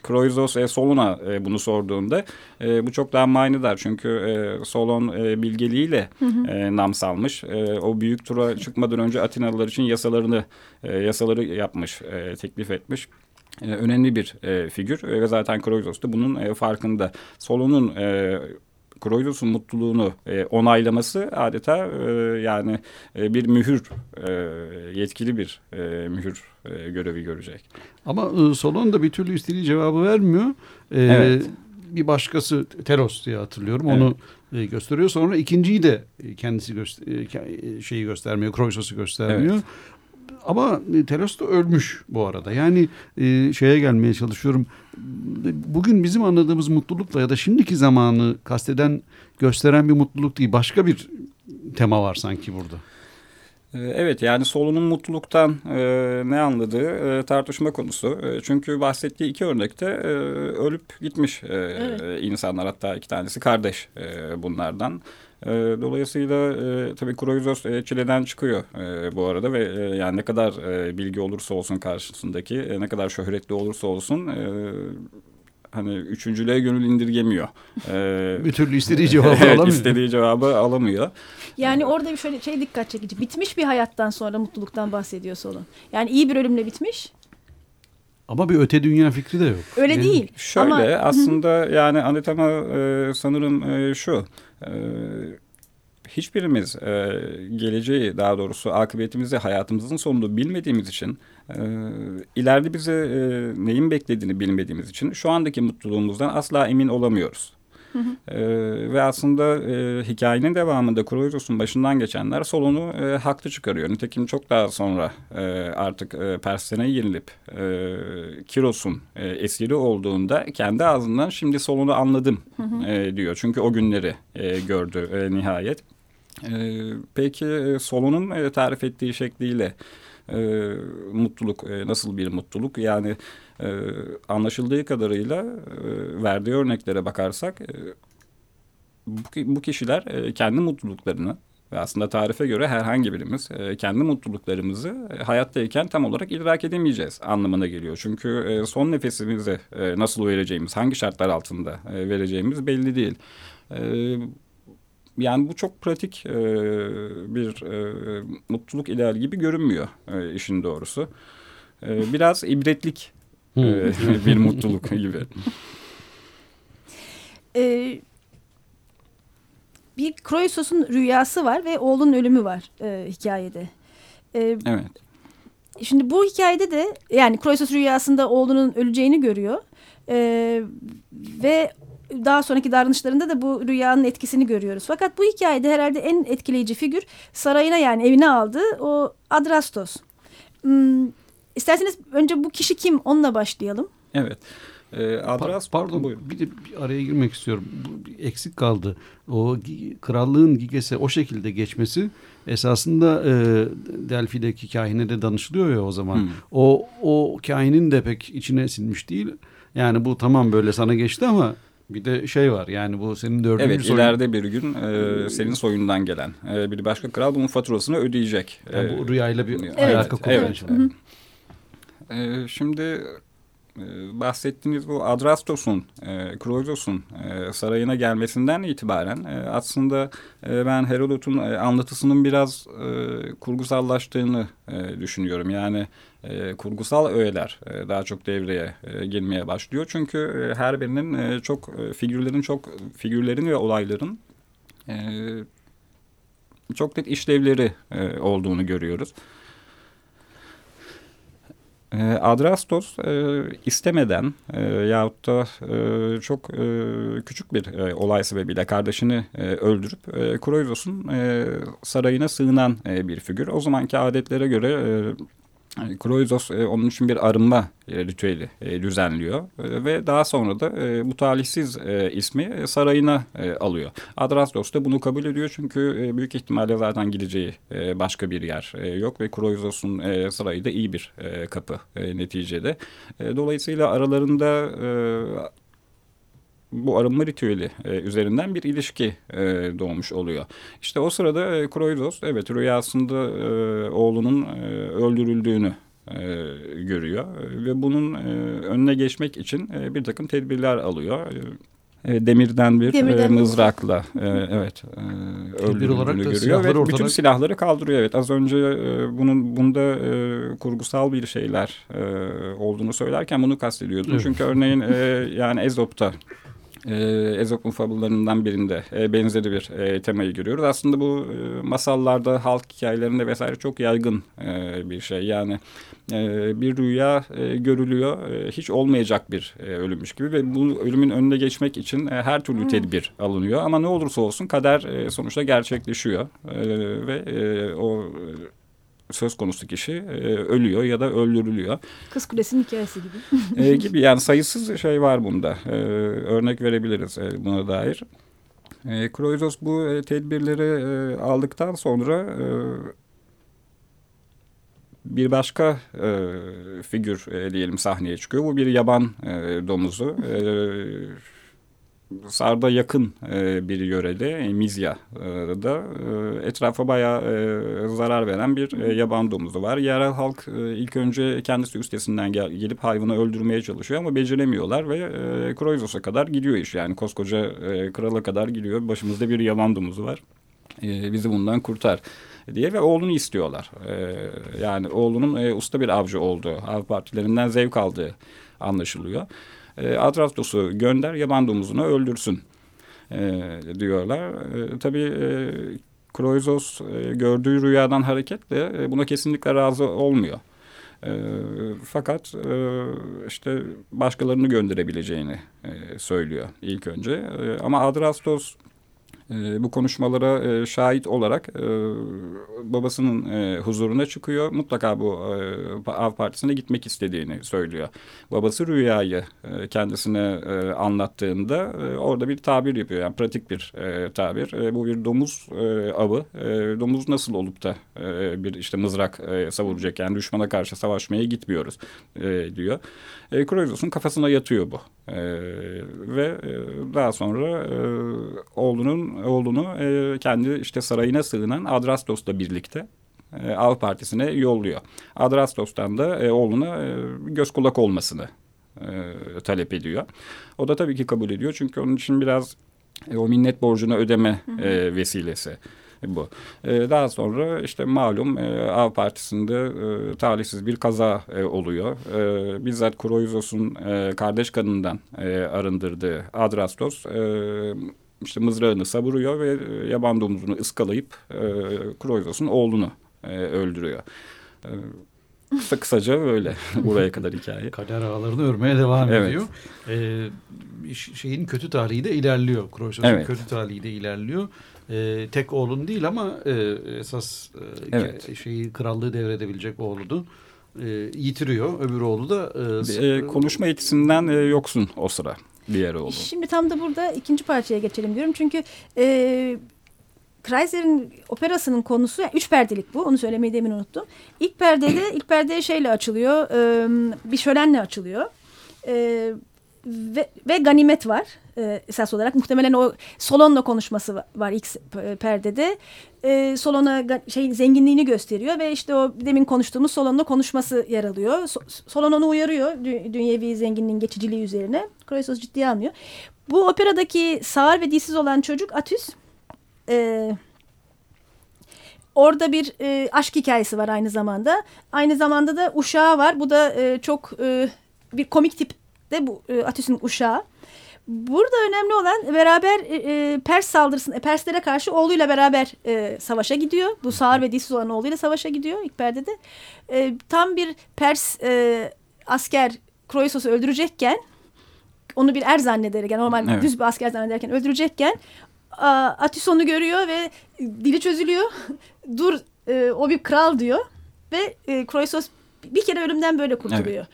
Kroizos e, Solon'a e, bunu sorduğunda e, bu çok daha manidar. Çünkü e, Solon e, bilgeliğiyle e, nam salmış. E, o büyük tura çıkmadan önce Atinalılar için yasalarını e, yasaları yapmış, e, teklif etmiş. E, önemli bir e, figür E, ve zaten Kroizos da bunun e, farkında. Solon'un e, Kroizos'un mutluluğunu e, onaylaması adeta e, yani e, bir mühür, e, yetkili bir e, mühür e, görevi görecek. Ama e, Solon da bir türlü istediği cevabı vermiyor. E, Evet. Bir başkası Teros diye hatırlıyorum. Onu e, gösteriyor. Sonra ikinciyi de e, kendisi göster e, şeyi göstermiyor. Kroisos'u göstermiyor. Ama e, Teros da ölmüş bu arada. Yani e, şeye gelmeye çalışıyorum. Bugün bizim anladığımız mutlulukla ya da şimdiki zamanı kasteden gösteren bir mutluluk değil. Başka bir tema var sanki burada. Ee, Evet yani Solon'un mutluluktan e, ne anladığı e, tartışma konusu. E, çünkü bahsettiği iki örnekte e, ölüp gitmiş e, Evet. insanlar hatta iki tanesi kardeş e, bunlardan. E, dolayısıyla e, tabii Kroizos e, çileden çıkıyor e, bu arada ve e, yani ne kadar e, bilgi olursa olsun karşısındaki e, ne kadar şöhretli olursa olsun e, hani üçüncülüğe gönül indirgemiyor. E, Bir türlü istediği cevabı evet, alamıyor. istediği cevabı alamıyor. Yani orada bir şöyle şey dikkat çekici. Bitmiş bir hayattan sonra mutluluktan bahsediyor Solon. Yani iyi bir ölümle bitmiş. Ama bir öte dünya fikri de yok. Öyle Yani- değil. Şöyle Ama aslında yani anlatama e, sanırım e, şu. E, hiçbirimiz e, geleceği daha doğrusu akıbetimizi hayatımızın sonunu bilmediğimiz için e, ileride bize e, neyin beklediğini bilmediğimiz için şu andaki mutluluğumuzdan asla emin olamıyoruz. E, ve aslında e, hikayenin devamında Kroizos'un başından geçenler Solon'u e, haklı çıkarıyor. Nitekim çok daha sonra e, artık e, Persene yenilip e, Kiros'un e, esiri olduğunda kendi ağzından şimdi Solon'u anladım e, diyor. Çünkü o günleri e, gördü e, nihayet. E, peki e, Solon'un e, tarif ettiği şekliyle e, mutluluk e, nasıl bir mutluluk? Yani e, anlaşıldığı kadarıyla e, verdiği örneklere bakarsak e, bu, bu kişiler e, kendi mutluluklarını ve aslında tarife göre herhangi birimiz e, kendi mutluluklarımızı e, hayattayken tam olarak idrak edemeyeceğiz anlamına geliyor. Çünkü e, son nefesimizi e, nasıl vereceğimiz, hangi şartlar altında e, vereceğimiz belli değil. E, yani bu çok pratik e, bir e, mutluluk ideali gibi görünmüyor e, işin doğrusu. E, biraz ibretlik e, bir mutluluk gibi. e, bir Kroisos'un rüyası var ve oğlunun ölümü var e, hikayede. E, Evet. Şimdi bu hikayede de yani Kroisos rüyasında oğlunun öleceğini görüyor. Ee, ve daha sonraki davranışlarında da bu rüyanın etkisini görüyoruz. Fakat bu hikayede herhalde en etkileyici figür sarayına yani evine aldığı o Adrastos. Hmm, isterseniz önce bu kişi kim onunla başlayalım. Evet. E, Pa- Adras, pardon buyurun. bir de bir araya girmek istiyorum. Bu bir eksik kaldı. O krallığın Giges'e o şekilde geçmesi esasında e, Delphi'deki kahine de danışılıyor ya o zaman. Hmm. O o kahinin de pek içine sinmiş değil. Yani bu tamam böyle sana geçti ama bir de şey var. Yani bu senin dördüncü Evet soyun. ileride bir gün e, senin soyundan gelen e, bir başka kral bunun faturasını ödeyecek. Yani E, bu rüyayla bir Evet, alaka kuran evet. şeyler. E, şimdi e, bahsettiğiniz bu Adrastos'un, e, Kroizos'un e, sarayına gelmesinden itibaren e, aslında ben Herodot'un anlatısının biraz kurgusallaştığını düşünüyorum. Yani kurgusal öğeler daha çok devreye e, girmeye başlıyor. Çünkü her birinin çok figürlerin çok figürlerin ve olayların çok net işlevleri olduğunu görüyoruz. E, Adrastos istemeden e, yahut da e, çok e, küçük bir e, olay sebebiyle kardeşini e, öldürüp e, Kroizos'un e, sarayına sığınan bir figür. O zamanki adetlere göre Kroizos e, onun için bir arınma e, ritüeli e, düzenliyor e, ve daha sonra da e, bu talihsiz e, ismi e, sarayına e, alıyor. Adrastos da bunu kabul ediyor çünkü e, büyük ihtimalle zaten gideceği e, başka bir yer e, yok ve Kroizos'un e, sarayı da iyi bir e, kapı e, neticede. E, dolayısıyla aralarında e, bu arınma ritüeli e, üzerinden bir ilişki e, doğmuş oluyor. İşte o sırada e, Kroidos evet rüyasında e, oğlunun e, öldürüldüğünü e, görüyor e, ve bunun e, önüne geçmek için e, bir takım tedbirler alıyor. E, demirden bir Demirden e, mızrakla e, evet e, öldürüldüğünü görüyor ve ortadan- bütün silahları kaldırıyor. Evet az önce e, bunun bunda e, kurgusal bir şeyler e, olduğunu söylerken bunu kastediyordum. Evet. Çünkü örneğin e, yani Ezop'ta e, Ezop'un fabullarından birinde e, benzeri bir e, temayı görüyoruz. Aslında bu e, masallarda, halk hikayelerinde vesaire çok yaygın e, bir şey. Yani e, bir rüya e, görülüyor, e, hiç olmayacak bir e, ölümmüş gibi ve bu ölümün önüne geçmek için e, her türlü tedbir alınıyor. Ama ne olursa olsun kader e, sonuçta gerçekleşiyor e, ve e, o söz konusu kişi e, ölüyor ya da öldürülüyor Kız Kulesi'nin hikayesi gibi. e, gibi yani sayısız şey var bunda. E, örnek verebiliriz e, buna dair. E, Kroizos bu e, tedbirleri e, aldıktan sonra e, bir başka e, figür e, diyelim sahneye çıkıyor. Bu bir yaban e, domuzu. E, Sarda yakın e, bir yörede, e, Mizya'da e, etrafa bayağı e, zarar veren bir e, yaban domuzu var. Yerel halk e, ilk önce kendisi üstesinden gel, gelip hayvanı öldürmeye çalışıyor ama beceremiyorlar ve e, Kroizos'a kadar gidiyor iş. Yani koskoca e, krala kadar gidiyor. Başımızda bir yaban domuzu var. E, bizi bundan kurtar diye ve oğlunu istiyorlar. E, yani oğlunun e, usta bir avcı olduğu, av partilerinden zevk aldığı anlaşılıyor. E, Adrastos'u gönder yaban domuzunu öldürsün e, diyorlar. E, tabii e, Kroizos e, gördüğü rüyadan hareketle e, buna kesinlikle razı olmuyor. E, fakat e, işte başkalarını gönderebileceğini e, söylüyor ilk önce. E, ama Adrastos e, bu konuşmalara e, şahit olarak e, babasının e, huzuruna çıkıyor. Mutlaka bu e, av partisine gitmek istediğini söylüyor. Babası rüyayı e, kendisine e, anlattığında e, orada bir tabir yapıyor. Yani pratik bir e, tabir. E, bu bir domuz e, avı. E, domuz nasıl olup da e, bir işte mızrak e, savuracak yani düşmana karşı savaşmaya gitmiyoruz e, diyor. E, Kroizos'un kafasına yatıyor bu. E, ve e, daha sonra e, oğlunun oğlunu e, kendi işte sarayına sığınan Adrastos'la birlikte e, Av Partisi'ne yolluyor. Adrastos'tan da e, oğluna e, göz kulak olmasını e, talep ediyor. O da tabii ki kabul ediyor çünkü onun için biraz e, o minnet borcunu ödeme e, vesilesi bu. E, daha sonra işte malum e, Av Partisi'nde e, talihsiz bir kaza e, oluyor. E, bizzat Kroizos'un e, kardeş kanından e, arındırdığı Adrastos e, işte mızrağını savuruyor ve yaban domuzunu ıskalayıp e, Kroizos'un oğlunu e, öldürüyor. E, kısa kısaca böyle buraya kadar hikaye. Kader ağlarını örmeye devam Evet. ediyor. Ee, şeyin kötü tarihi de ilerliyor. Kroşos'un Evet. kötü tarihi de ilerliyor. Ee, tek oğlun değil ama e, esas e, Evet. şeyi krallığı devredebilecek oğlunu e, yitiriyor. Öbür oğlu da e, E, konuşma yetisinden e, yoksun o sıra diğer oğlu. Şimdi tam da burada ikinci parçaya geçelim diyorum. Çünkü e, Kreiser'in operasının konusu yani üç perdelik bu. Onu söylemeyi demin unuttum. İlk perdede ilk perde şeyle açılıyor. e, bir şölenle açılıyor. E, ve, ve ganimet var e, esas olarak. Muhtemelen o Solon'la konuşması va- var ilk perdede. E, Solon'a şey zenginliğini gösteriyor ve işte o demin konuştuğumuz Solon'la konuşması yer alıyor. So- Solon onu uyarıyor dü- dünyevi zenginliğin geçiciliği üzerine. Kroisos ciddiye almıyor. Bu operadaki sağır ve dilsiz olan çocuk Atüs. E, orada bir e, aşk hikayesi var aynı zamanda. Aynı zamanda da uşağı var. Bu da e, çok e, bir komik tip de bu e, Atüs'ün uşağı. Burada önemli olan beraber e, e, Pers saldırısın, e, Perslere karşı oğluyla beraber e, savaşa gidiyor. Bu sağır ve dilsiz olan oğluyla savaşa gidiyor ilk perdede. E, tam bir Pers e, asker Kroisos'u öldürecekken onu bir er zannederken normal Evet. düz bir asker zannederken öldürecekken a, Atüs onu görüyor ve dili çözülüyor. Dur e, o bir kral diyor ve e, Kroisos bir kere ölümden böyle kurtuluyor.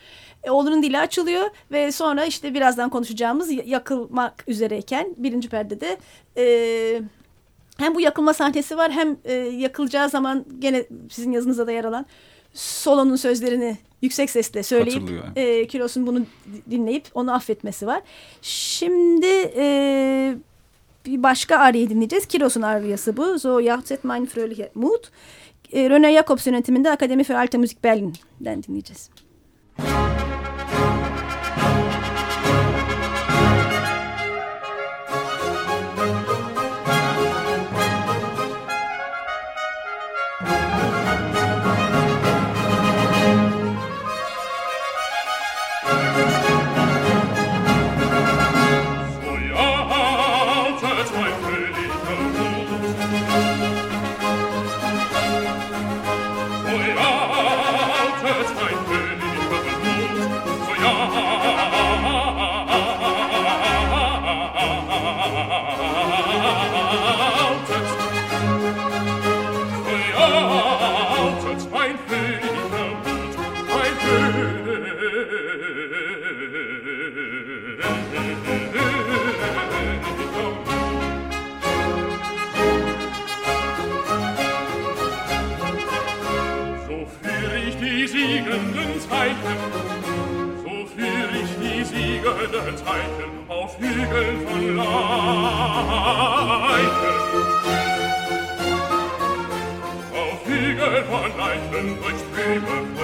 E, oğlunun dili açılıyor ve sonra işte birazdan konuşacağımız yakılmak üzereyken birinci perdede e, hem bu yakılma sahnesi var hem e, yakılacağı zaman gene sizin yazınızda da yer alan Solo'nun sözlerini yüksek sesle söyleyip e, Kiros'un bunu dinleyip onu affetmesi var. Şimdi e, bir başka ariye dinleyeceğiz. Kiros'un ariyası bu. So jachtet mein fröhliche Mut. E, Rene Jacobs yönetiminde Akademi für Alte Musik Berlin'den dinleyeceğiz. Müzik fliegende Zeichen auf Hügeln von Leichen. Auf Hügeln von Leichen durch Bäume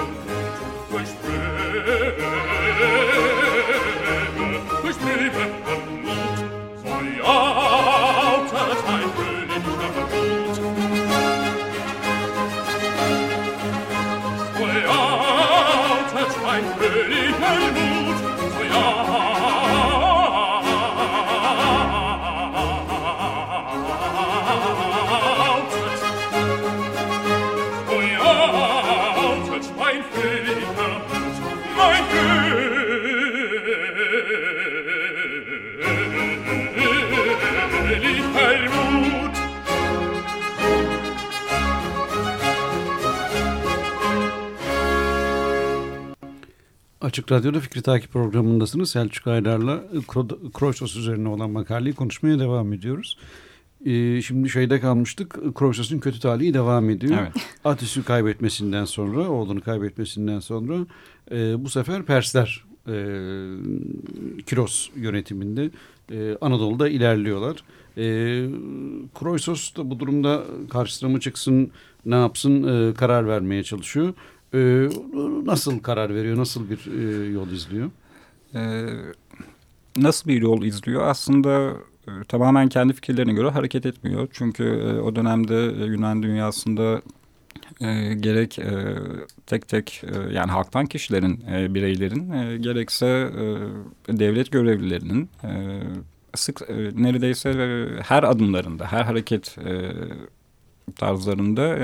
Açık Radyo'da Fikri Takip programındasınız. Selçuk Aydar'la Kroşos üzerine olan makaleyi konuşmaya devam ediyoruz. Ee, şimdi şeyde kalmıştık. Kroşos'un kötü talihi devam ediyor. Evet. Atis'i kaybetmesinden sonra, oğlunu kaybetmesinden sonra e, bu sefer Persler e, Kiros yönetiminde e, Anadolu'da ilerliyorlar. E, Kroysos da bu durumda karşısına mı çıksın, ne yapsın e, karar vermeye çalışıyor. E, nasıl karar veriyor? Nasıl bir e, yol izliyor? E, nasıl bir yol izliyor? Aslında e, tamamen kendi fikirlerine göre hareket etmiyor. Çünkü e, o dönemde Yunan dünyasında gerek tek tek yani halktan kişilerin, bireylerin gerekse devlet görevlilerinin sık neredeyse her adımlarında, her hareket tarzlarında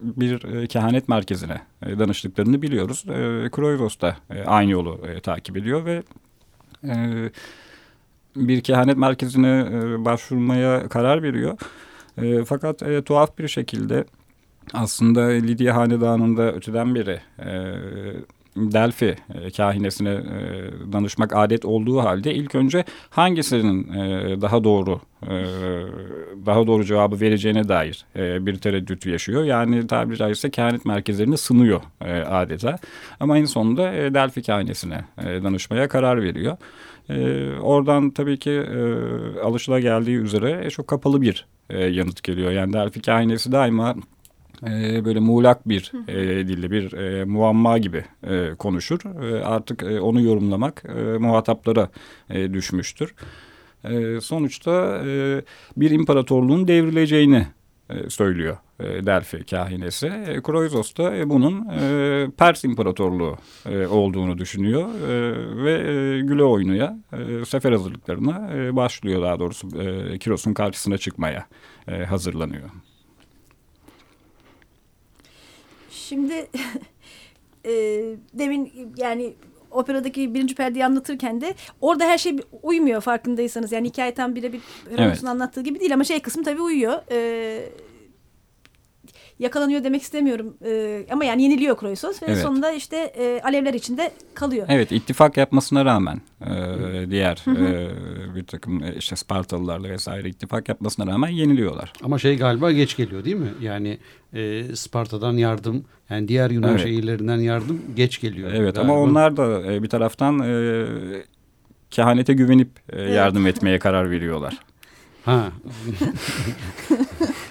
bir kehanet merkezine danıştıklarını biliyoruz. Kroivos da aynı yolu takip ediyor ve bir kehanet merkezine başvurmaya karar veriyor. E, fakat e, tuhaf bir şekilde aslında Lidya Hanedanı'nda öteden beri e, Delphi kahinesine danışmak adet olduğu halde ilk önce hangisinin daha doğru daha doğru cevabı vereceğine dair e, bir tereddüt yaşıyor. Yani tabiri caizse kehanet merkezlerini sınıyor e, adeta. Ama en sonunda e, Delphi kahinesine e, danışmaya karar veriyor. Oradan tabii ki alışıla geldiği üzere çok kapalı bir yanıt geliyor. Yani Delphi kahinesi daima e, böyle muğlak bir e, dilli bir e, muamma gibi e, konuşur. E, artık e, onu yorumlamak e, muhataplara e, düşmüştür. E, sonuçta e, bir imparatorluğun devrileceğini e, söylüyor e, Delphi kahinesi. E, Kroizos da e, bunun e, Pers İmparatorluğu e, olduğunu düşünüyor e, ve e, güle oynuya e, sefer hazırlıklarına e, başlıyor daha doğrusu e, Kiros'un karşısına çıkmaya e, hazırlanıyor. Şimdi e, demin yani operadaki birinci perdeyi anlatırken de orada her şey uymuyor farkındaysanız. Yani hikaye tam birebir Herodos'un evet. anlattığı gibi değil ama şey kısmı tabii uyuyor. Ee, yakalanıyor demek istemiyorum. E, ama yani yeniliyor Kroisos ve Evet. sonunda işte e, alevler içinde kalıyor. Evet ittifak yapmasına rağmen e, diğer e, bir takım e, işte Spartalılarla vesaire ittifak yapmasına rağmen yeniliyorlar. Ama şey galiba geç geliyor değil mi? Yani e, Sparta'dan yardım, yani diğer Yunan Evet. şehirlerinden yardım geç geliyor. Evet galiba. ama onlar da e, bir taraftan e, kehanete güvenip e, yardım etmeye karar veriyorlar. Ha.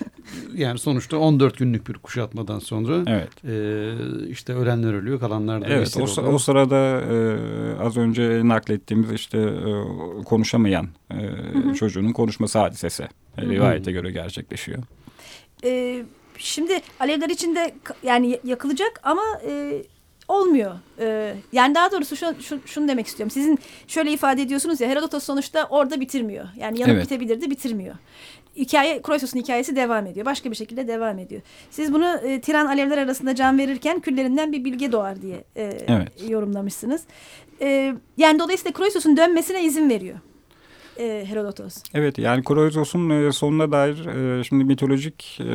yani sonuçta 14 günlük bir kuşatmadan sonra Evet. e, işte ölenler ölüyor, kalanlar da Evet o, oluyor. o sırada e, az önce naklettiğimiz işte e, konuşamayan e, çocuğun konuşması hadisesi e, rivayete göre gerçekleşiyor. E, şimdi alevler içinde yani yakılacak ama e, olmuyor. E, yani daha doğrusu şu, şu, şunu demek istiyorum. Sizin şöyle ifade ediyorsunuz ya Herodotos sonuçta orada bitirmiyor. Yani yanıp Evet. bitebilirdi bitirmiyor. Hikaye Kroisos'un hikayesi devam ediyor. Başka bir şekilde devam ediyor. Siz bunu e, tiran alevler arasında can verirken küllerinden bir bilge doğar diye e, Evet. yorumlamışsınız. E, yani dolayısıyla Kroisos'un dönmesine izin veriyor. E, Herodotos. Evet yani Kroizos'un e, sonuna dair e, şimdi mitolojik e,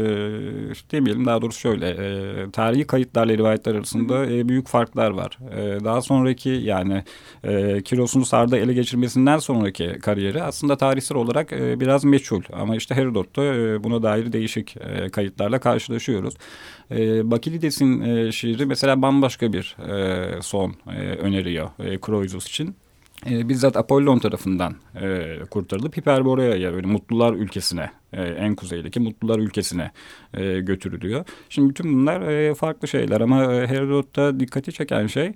demeyelim daha doğrusu şöyle e, tarihi kayıtlarla rivayetler arasında e, büyük farklar var. E, daha sonraki yani e, Kiros'un Sarda ele geçirmesinden sonraki kariyeri aslında tarihsel olarak e, biraz meçhul ama işte Herodot'ta e, buna dair değişik e, kayıtlarla karşılaşıyoruz. E, Bakilides'in e, şiiri mesela bambaşka bir e, son e, öneriyor e, Kroizos için e, bizzat Apollon tarafından e, kurtarılıp Hiperborea'ya böyle mutlular ülkesine e, en kuzeydeki mutlular ülkesine e, götürülüyor. Şimdi bütün bunlar e, farklı şeyler ama e, Herodot'ta dikkati çeken şey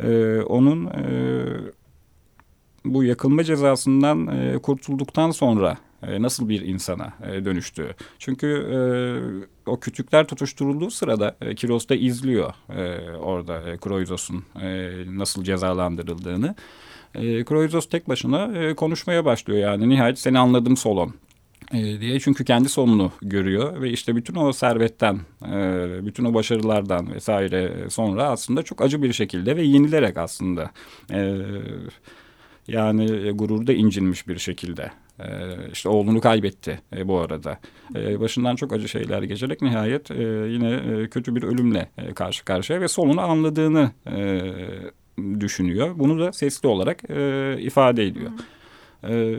e, onun e, bu yakılma cezasından e, kurtulduktan sonra e, nasıl bir insana e, dönüştüğü. Çünkü e, o kütükler tutuşturulduğu sırada e, Kiros izliyor e, orada e, Kroizos'un e, nasıl cezalandırıldığını. E, Kroizos tek başına e, konuşmaya başlıyor yani nihayet seni anladım Solon e, diye çünkü kendi sonunu görüyor ve işte bütün o servetten, e, bütün o başarılardan vesaire sonra aslında çok acı bir şekilde ve yenilerek aslında yani gururda incinmiş bir şekilde işte oğlunu kaybetti bu arada. Başından çok acı şeyler geçerek nihayet yine kötü bir ölümle karşı karşıya ve sonunu anladığını düşünüyor. Bunu da sesli olarak e, ifade ediyor. E,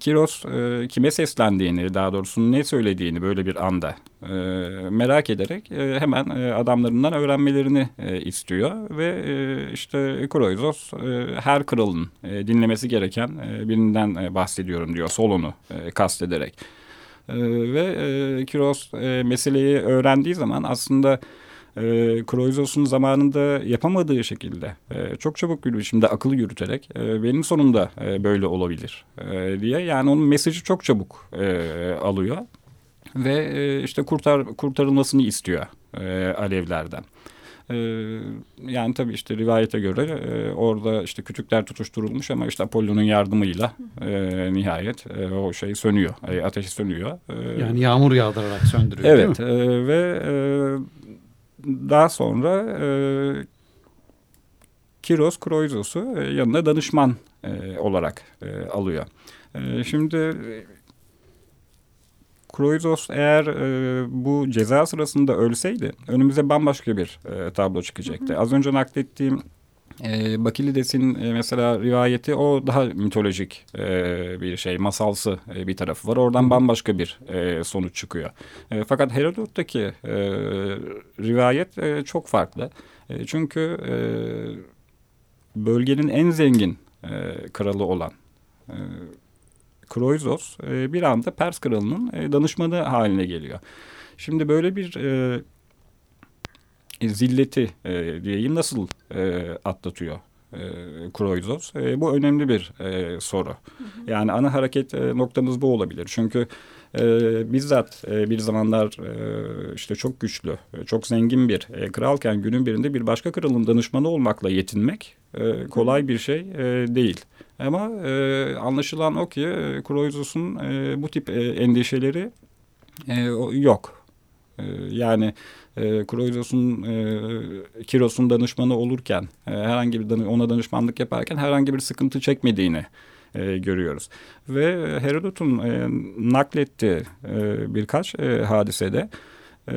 Kiros e, kime seslendiğini daha doğrusu ne söylediğini böyle bir anda e, merak ederek e, hemen e, adamlarından öğrenmelerini e, istiyor ve e, işte Kroizos e, her kralın e, dinlemesi gereken e, birinden e, bahsediyorum diyor Solon'u e, kastederek. E, ve e, Kiros e, meseleyi öğrendiği zaman aslında e, Kroizos'un zamanında yapamadığı şekilde e, çok çabuk bir biçimde akıl yürüterek e, benim sonunda e, böyle olabilir e, diye yani onun mesajı çok çabuk e, alıyor ve e, işte kurtar kurtarılmasını istiyor e, alevlerden. Yani tabii işte rivayete göre e, orada işte kütükler tutuşturulmuş ama işte Apollo'nun yardımıyla e, nihayet e, o şey sönüyor, e, ateşi sönüyor. E, Yani yağmur yağdırarak söndürüyor Evet değil mi? ve e, daha sonra e, Kiros Kroizos'u e, yanına danışman e, olarak e, alıyor. E, şimdi Kroizos eğer e, bu ceza sırasında ölseydi önümüze bambaşka bir e, tablo çıkacaktı. Az önce naklettiğim e, Bakilides'in e, mesela rivayeti o daha mitolojik e, bir şey, masalsı e, bir tarafı var. Oradan bambaşka bir e, sonuç çıkıyor. E, fakat Herodot'taki e, rivayet e, çok farklı. E, çünkü e, bölgenin en zengin e, kralı olan e, Kroizos e, bir anda Pers kralının e, danışmanı haline geliyor. Şimdi böyle bir e, zilleti e, diyeyim nasıl e, atlatıyor e, Kroizos? E, bu önemli bir e, soru. Yani ana hareket e, noktamız bu olabilir. Çünkü e, bizzat e, bir zamanlar e, işte çok güçlü, e, çok zengin bir e, kralken günün birinde bir başka kralın danışmanı olmakla yetinmek e, kolay bir şey e, değil. Ama e, anlaşılan o ki e, Kroizos'un e, bu tip e, endişeleri e, yok. E, yani e, Kroizos'un e, Kiros'un danışmanı olurken e, herhangi bir danı- ona danışmanlık yaparken herhangi bir sıkıntı çekmediğini e, görüyoruz. Ve Herodot'un e, naklettiği e, birkaç e, hadisede e,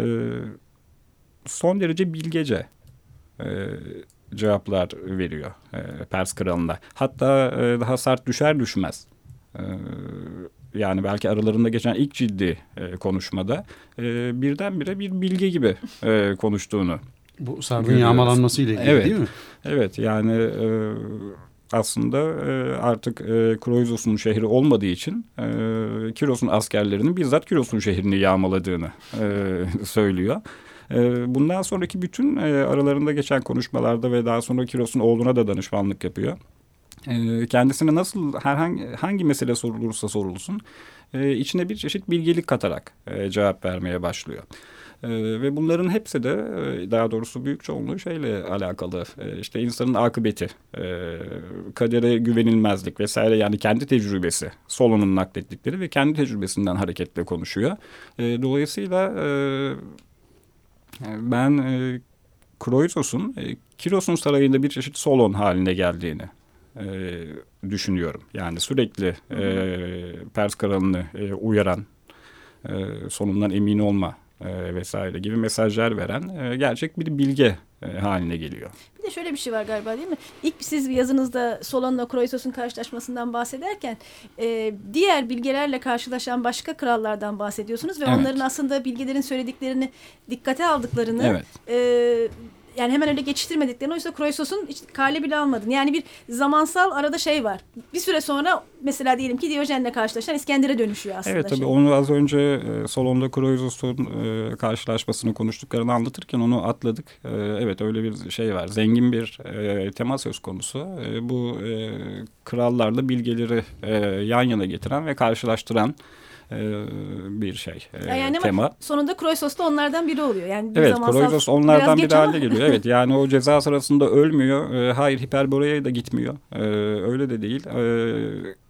son derece bilgece e, cevaplar veriyor e, Pers kralına. Hatta e, daha sert düşer düşmez. E, yani belki aralarında geçen ilk ciddi e, konuşmada e, birdenbire bir bilge gibi e, konuştuğunu. Bu sardın yağmalanması ile ilgili evet. değil mi? Evet yani e, aslında e, artık e, Kroizos'un şehri olmadığı için e, Kiros'un askerlerinin bizzat Kiros'un şehrini yağmaladığını e, söylüyor. E, bundan sonraki bütün e, aralarında geçen konuşmalarda ve daha sonra Kiros'un oğluna da danışmanlık yapıyor. E, kendisine nasıl herhangi hangi mesele sorulursa sorulsun e, içine bir çeşit bilgelik katarak e, cevap vermeye başlıyor. Ee, ve bunların hepsi de e, daha doğrusu büyük çoğunluğu şeyle alakalı. E, işte insanın akıbeti, e, kadere güvenilmezlik vesaire yani kendi tecrübesi. Solon'un naklettikleri ve kendi tecrübesinden hareketle konuşuyor. E, dolayısıyla e, ben e, Kroizos'un e, Kiros'un sarayında bir çeşit Solon haline geldiğini e, düşünüyorum. Yani sürekli e, Pers kralını e, uyaran, e, sonundan emin olma e, vesaire gibi mesajlar veren e, gerçek bir bilge e, haline geliyor. Bir de şöyle bir şey var galiba değil mi? İlk siz yazınızda Solon'la Kroisos'un karşılaşmasından bahsederken e, diğer bilgelerle karşılaşan başka krallardan bahsediyorsunuz ve Evet. onların aslında bilgelerin söylediklerini dikkate aldıklarını Evet. e, yani hemen öyle geçiştirmediklerini oysa Kroisos'un hiç kale bile almadın. Yani bir zamansal arada şey var. Bir süre sonra mesela diyelim ki Diyojen'le karşılaşan İskender'e dönüşüyor aslında. Evet tabii şey. onu az önce e, salonda Kroizos'un e, karşılaşmasını konuştuklarını anlatırken onu atladık. E, evet öyle bir şey var. Zengin bir e, tema söz konusu. E, bu e, krallarla bilgeleri e, yan yana getiren ve karşılaştıran bir şey e, yani ama tema. sonunda Kroisos da onlardan biri oluyor. Yani bir Evet Kroizos onlardan biri ama- haline geliyor. Evet yani o ceza sırasında ölmüyor. E, hayır Hiperborea'ya da gitmiyor. E, öyle de değil.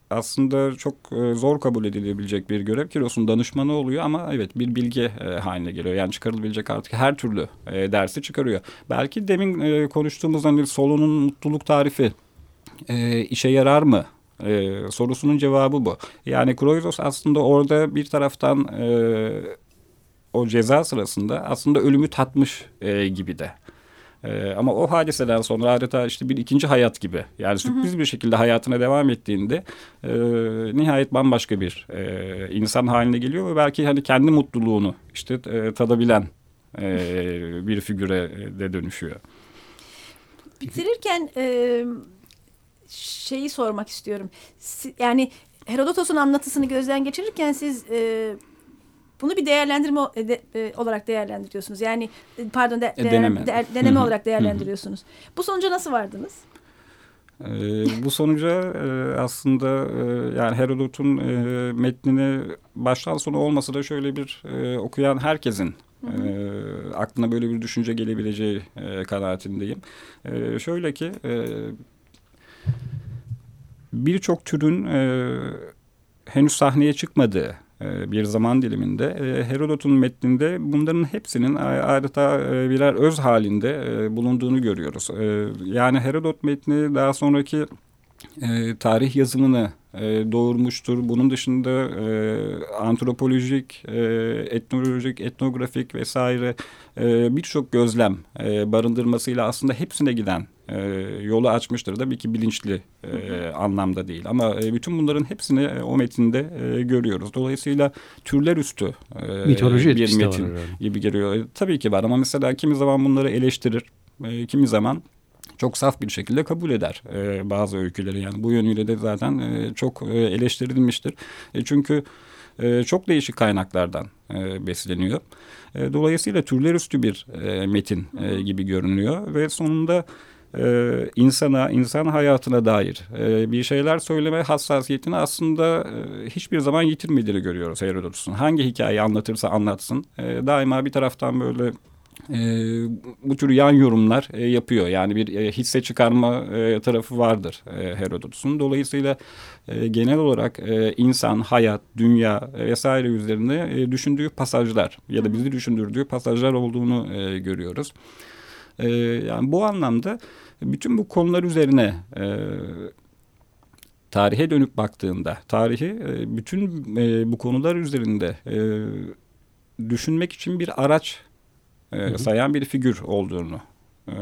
Aslında çok e, zor kabul edilebilecek bir görev. Kiros'un danışmanı oluyor ama evet bir bilge e, haline geliyor. Yani çıkarılabilecek artık her türlü dersi çıkarıyor. Belki demin konuştuğumuz hani Solo'nun mutluluk tarifi işe yarar mı? E, sorusunun cevabı bu. Yani Kroizos aslında orada bir taraftan e, o ceza sırasında aslında ölümü tatmış e, gibi de. E, ama o hadiseden sonra adeta işte bir ikinci hayat gibi yani sürpriz bir şekilde hayatına devam ettiğinde e, nihayet bambaşka bir e, insan haline geliyor ve belki hani kendi mutluluğunu işte e, tadabilen e, bir figüre de dönüşüyor. Bitirirken e, şeyi sormak istiyorum. Yani Herodotos'un anlatısını gözden geçirirken siz e, bunu bir değerlendirme e, de- e, olarak değerlendiriyorsunuz. Yani e, pardon de, E, değer- deneme. değer- deneme olarak değerlendiriyorsunuz. Bu sonuca nasıl vardınız? Ee, bu sonuca e, aslında e, yani Herodot'un e, metnini baştan sona olmasa da şöyle bir e, okuyan herkesin e, aklına böyle bir düşünce gelebileceği e, kanaatindeyim. E, şöyle ki e, birçok türün e, henüz sahneye çıkmadığı e, bir zaman diliminde e, Herodot'un metninde bunların hepsinin adeta e, birer öz halinde e, bulunduğunu görüyoruz. E, Yani Herodot metni daha sonraki e, tarih yazımını e, doğurmuştur. Bunun dışında e, antropolojik, e, etnolojik, etnografik vesaire e, birçok gözlem e, barındırmasıyla aslında hepsine giden e, yolu açmıştır. Tabii ki bilinçli e, anlamda değil ama e, bütün bunların hepsini e, o metinde e, görüyoruz. Dolayısıyla türler üstü e, Mitoloji bir var metin herhalde. gibi geliyor. E, tabii ki var ama mesela kimi zaman bunları eleştirir, e, kimi zaman çok saf bir şekilde kabul eder e, bazı öyküleri. Yani bu yönüyle de zaten e, çok e, eleştirilmiştir. E, çünkü e, çok değişik kaynaklardan e, besleniyor. E, dolayısıyla türler üstü bir e, metin e, gibi görünüyor ve sonunda e, insana, insan hayatına dair e, bir şeyler söyleme hassasiyetini aslında e, hiçbir zaman yitirmediğini görüyoruz Herodot'un. Hangi hikayeyi anlatırsa anlatsın e, daima bir taraftan böyle e, bu tür yan yorumlar e, yapıyor. Yani bir e, hisse çıkarma e, tarafı vardır e, Herodot'un. Dolayısıyla e, genel olarak e, insan, hayat, dünya e, vesaire üzerine e, düşündüğü pasajlar ya da bizi düşündürdüğü pasajlar olduğunu e, görüyoruz. E, yani bu anlamda bütün bu konular üzerine e, tarihe dönüp baktığında tarihi e, bütün e, bu konular üzerinde e, düşünmek için bir araç e, sayan bir figür olduğunu e,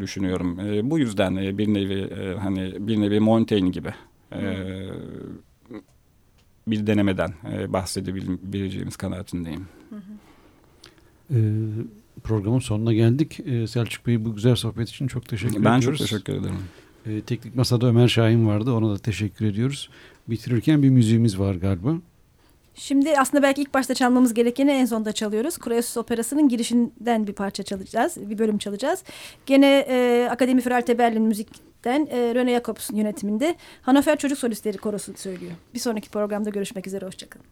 düşünüyorum. E, bu yüzden e, bir nevi e, hani bir nevi Montaigne gibi e, bir denemeden e, bahsedebileceğimiz kanaatindeyim. Ee, programın sonuna geldik. Ee, Selçuk Bey bu güzel sohbet için çok teşekkür Ben ediyoruz. çok teşekkür ederim. Ee, teknik Masada Ömer Şahin vardı. Ona da teşekkür ediyoruz. Bitirirken bir müziğimiz var galiba. Şimdi aslında belki ilk başta çalmamız gerekeni en sonda çalıyoruz. Kroesus Operası'nın girişinden bir parça çalacağız. Bir bölüm çalacağız. Gene e, Akademi für Alte Berlin Müzik'ten e, Rene Jacobs'un yönetiminde Hannover Çocuk Solistleri Korosu söylüyor. Bir sonraki programda görüşmek üzere. Hoşçakalın.